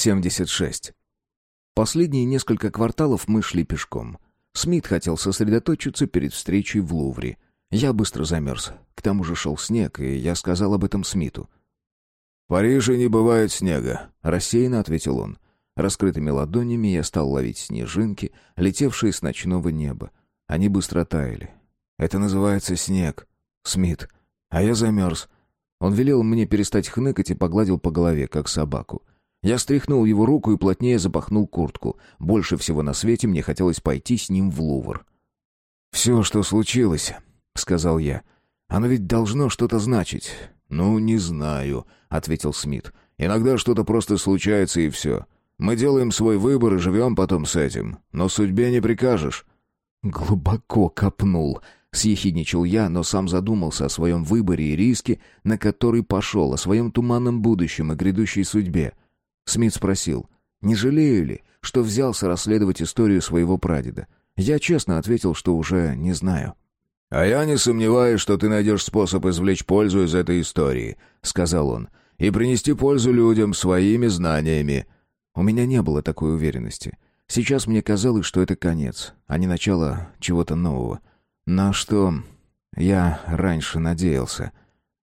76. Последние несколько кварталов мы шли пешком. Смит хотел сосредоточиться перед встречей в Лувре. Я быстро замерз. К тому же шел снег, и я сказал об этом Смиту. «В Париже не бывает снега», — рассеянно ответил он. Раскрытыми ладонями я стал ловить снежинки, летевшие с ночного неба. Они быстро таяли. «Это называется снег, Смит. А я замерз». Он велел мне перестать хныкать и погладил по голове, как собаку. Я стряхнул его руку и плотнее запахнул куртку. Больше всего на свете мне хотелось пойти с ним в Лувр. «Все, что случилось», — сказал я, — «оно ведь должно что-то значить». «Ну, не знаю», — ответил Смит. «Иногда что-то просто случается, и все. Мы делаем свой выбор и живем потом с этим. Но судьбе не прикажешь». «Глубоко копнул», — съехидничал я, но сам задумался о своем выборе и риске, на который пошел, о своем туманном будущем и грядущей судьбе. Смит спросил, не жалею ли, что взялся расследовать историю своего прадеда. Я честно ответил, что уже не знаю. «А я не сомневаюсь, что ты найдешь способ извлечь пользу из этой истории», — сказал он, — «и принести пользу людям своими знаниями». У меня не было такой уверенности. Сейчас мне казалось, что это конец, а не начало чего-то нового. На что я раньше надеялся.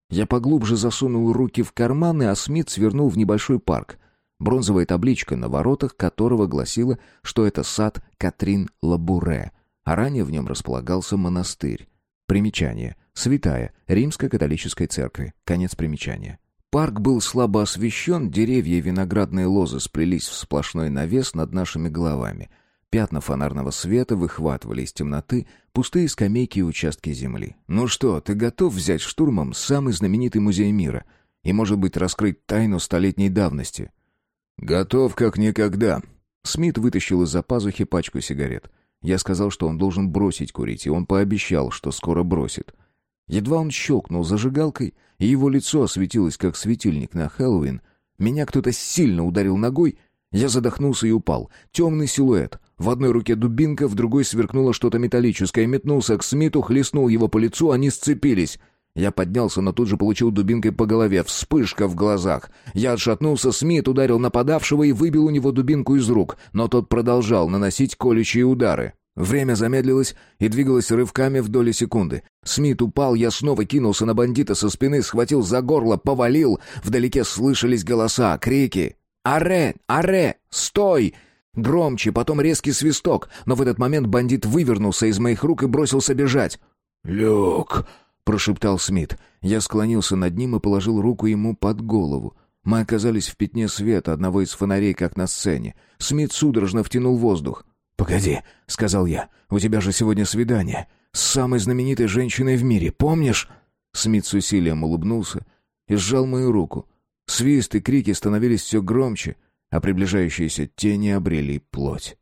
Я поглубже засунул руки в карманы, а Смит свернул в небольшой парк. Бронзовая табличка на воротах которого гласила, что это сад Катрин Лабуре, а ранее в нем располагался монастырь. Примечание. Святая. Римско-католической церкви. Конец примечания. Парк был слабо освещен, деревья и виноградные лозы сплелись в сплошной навес над нашими головами. Пятна фонарного света выхватывали из темноты пустые скамейки и участки земли. «Ну что, ты готов взять штурмом самый знаменитый музей мира и, может быть, раскрыть тайну столетней давности?» «Готов как никогда». Смит вытащил из-за пазухи пачку сигарет. Я сказал, что он должен бросить курить, и он пообещал, что скоро бросит. Едва он щелкнул зажигалкой, и его лицо осветилось, как светильник на Хэллоуин. Меня кто-то сильно ударил ногой, я задохнулся и упал. Темный силуэт. В одной руке дубинка, в другой сверкнуло что-то металлическое. Метнулся к Смиту, хлестнул его по лицу, они сцепились. Я поднялся, но тут же получил дубинкой по голове. Вспышка в глазах. Я отшатнулся, Смит ударил нападавшего и выбил у него дубинку из рук, но тот продолжал наносить колющие удары. Время замедлилось и двигалось рывками в доли секунды. Смит упал, я снова кинулся на бандита со спины, схватил за горло, повалил. Вдалеке слышались голоса, крики. «Аре! Аре! Стой!» Громче, потом резкий свисток, но в этот момент бандит вывернулся из моих рук и бросился бежать. «Люк!» Прошептал Смит. Я склонился над ним и положил руку ему под голову. Мы оказались в пятне света одного из фонарей, как на сцене. Смит судорожно втянул воздух. «Погоди», — сказал я, — «у тебя же сегодня свидание. С самой знаменитой женщиной в мире, помнишь?» Смит с усилием улыбнулся и сжал мою руку. Свист и крики становились все громче, а приближающиеся тени обрели плоть.